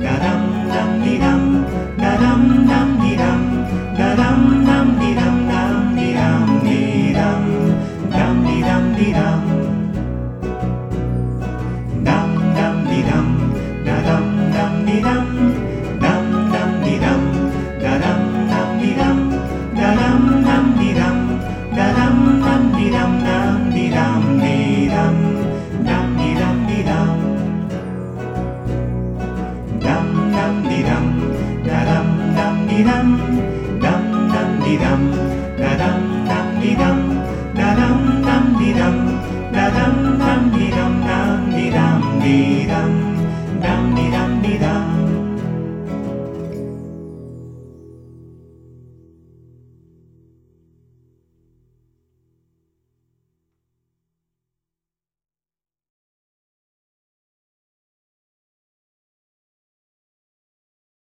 da di dum, dum dum di dum, da dum dum di dum, da dum dum di dum, da dum.